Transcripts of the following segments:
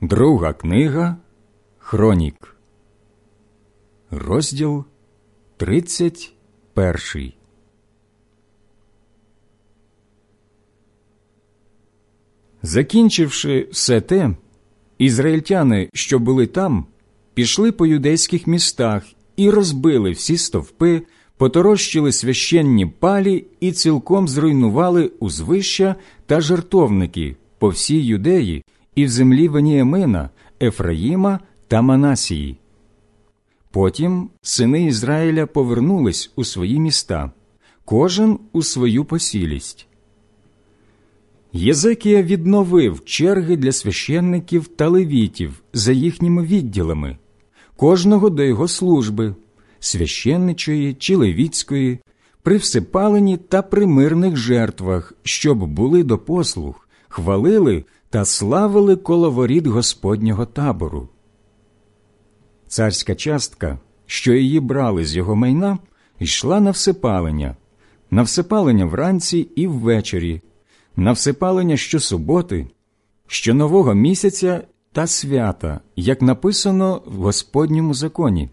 Друга книга Хронік, розділ 31 Закінчивши все те, ізраїльтяни, що були там, пішли по юдейських містах і розбили всі стовпи, поторощили священні палі і цілком зруйнували узвища та жертовники по всій юдеї і в землі Веніамина, Ефраїма та Манасії. Потім сини Ізраїля повернулись у свої міста, кожен у свою посілість. Єзекія відновив черги для священників та левітів за їхніми відділами, кожного до його служби, священничої чи левіцької, при всепаленні та при мирних жертвах, щоб були до послуг, хвалили та славили коло воріт Господнього табору. Царська частка, що її брали з його майна, йшла на всепалення, на всепалення вранці і ввечері, на всепалення щосуботи, щонового місяця та свята, як написано в Господньому законі.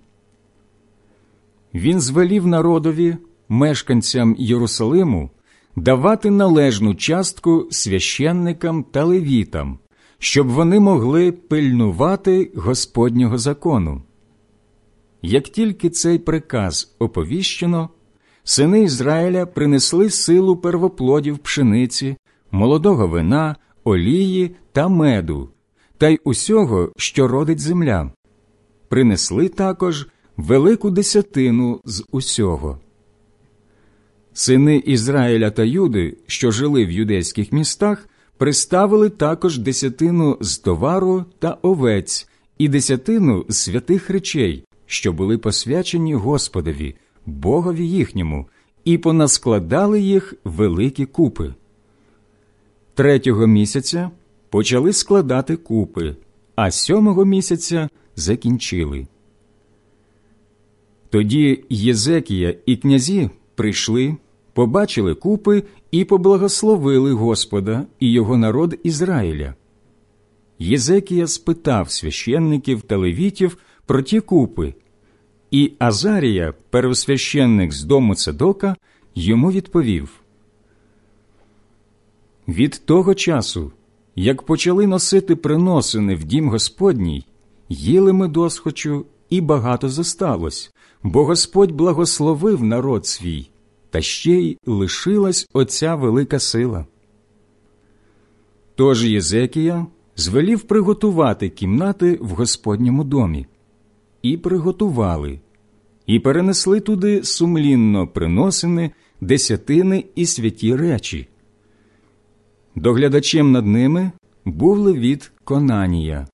Він звелів народові, мешканцям Єрусалиму, давати належну частку священникам та левітам, щоб вони могли пильнувати Господнього закону. Як тільки цей приказ оповіщено, сини Ізраїля принесли силу первоплодів пшениці, молодого вина, олії та меду, та й усього, що родить земля. Принесли також велику десятину з усього. Сини Ізраїля та Юди, що жили в юдейських містах, приставили також десятину з товару та овець і десятину з святих речей, що були посвячені Господові, Богові їхньому, і понаскладали їх великі купи. Третього місяця почали складати купи, а сьомого місяця закінчили. Тоді Єзекія і князі прийшли, побачили купи і поблагословили Господа і його народ Ізраїля. Єзекія спитав священників та левітів про ті купи, і Азарія, первосвященник з дому Цедока, йому відповів Від того часу, як почали носити приносини в дім Господній, їли ми досхочу, і багато зосталось, бо Господь благословив народ свій, та ще й лишилась оця велика сила. Тож Єзекія звелів приготувати кімнати в Господньому домі, і приготували, і перенесли туди сумлінно приносини, десятини і святі речі. Доглядачем над ними був левіт Конанія,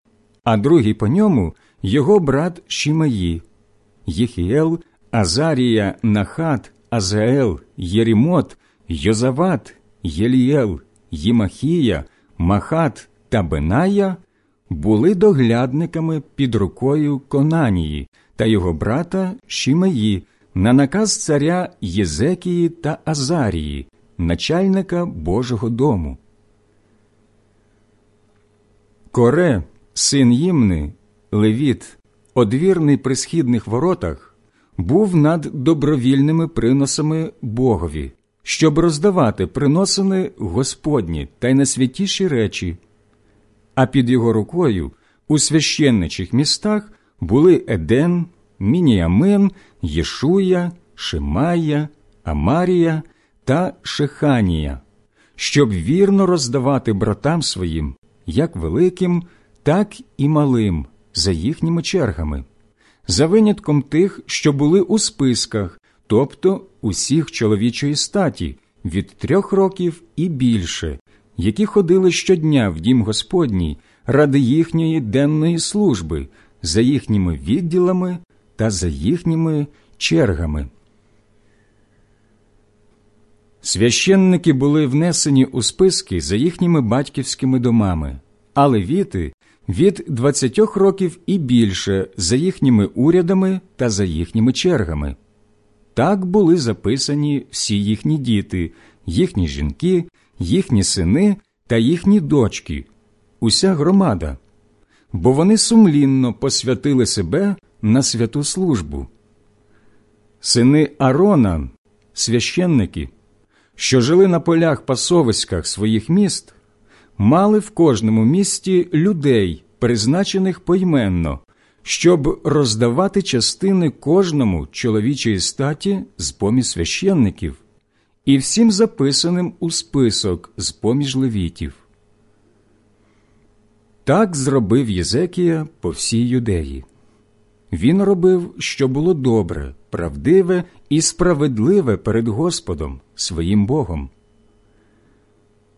а другий по ньому його брат Шімаї, Єхіел, Азарія, Нахат, Азаел, Єрімот, Йозават, Єлієл, Їмахія, Махат та Беная були доглядниками під рукою Конанії та його брата Шімеї на наказ царя Єзекії та Азарії, начальника Божого дому. Коре, син Їмни, Левіт, одвірний при східних воротах, був над добровільними приносами Богові, щоб роздавати приносини Господні та й найсвятіші речі. А під його рукою у священничих містах були Еден, Мініамин, Єшуя, Шимая, Амарія та Шеханія, щоб вірно роздавати братам своїм, як великим, так і малим, за їхніми чергами, за винятком тих, що були у списках, тобто усіх чоловічої статі від трьох років і більше, які ходили щодня в дім Господній ради їхньої денної служби, за їхніми відділами та за їхніми чергами. Священники були внесені у списки за їхніми батьківськими домами, а левіти від 20 років і більше за їхніми урядами та за їхніми чергами. Так були записані всі їхні діти, їхні жінки, їхні сини та їхні дочки, уся громада, бо вони сумлінно посвятили себе на святу службу. Сини Арона, священники, що жили на полях пасовиськах своїх міст, мали в кожному місті людей, призначених поіменно, щоб роздавати частини кожному чоловічої статі з поміж священників і всім записаним у список з поміж левітів. Так зробив Єзекія по всій юдеї. Він робив, що було добре, правдиве і справедливе перед Господом, своїм Богом.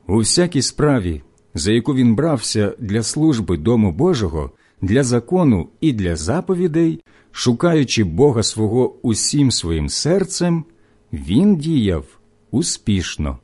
У всякій справі, за яку він брався для служби Дому Божого, для закону і для заповідей, шукаючи Бога свого усім своїм серцем, він діяв успішно.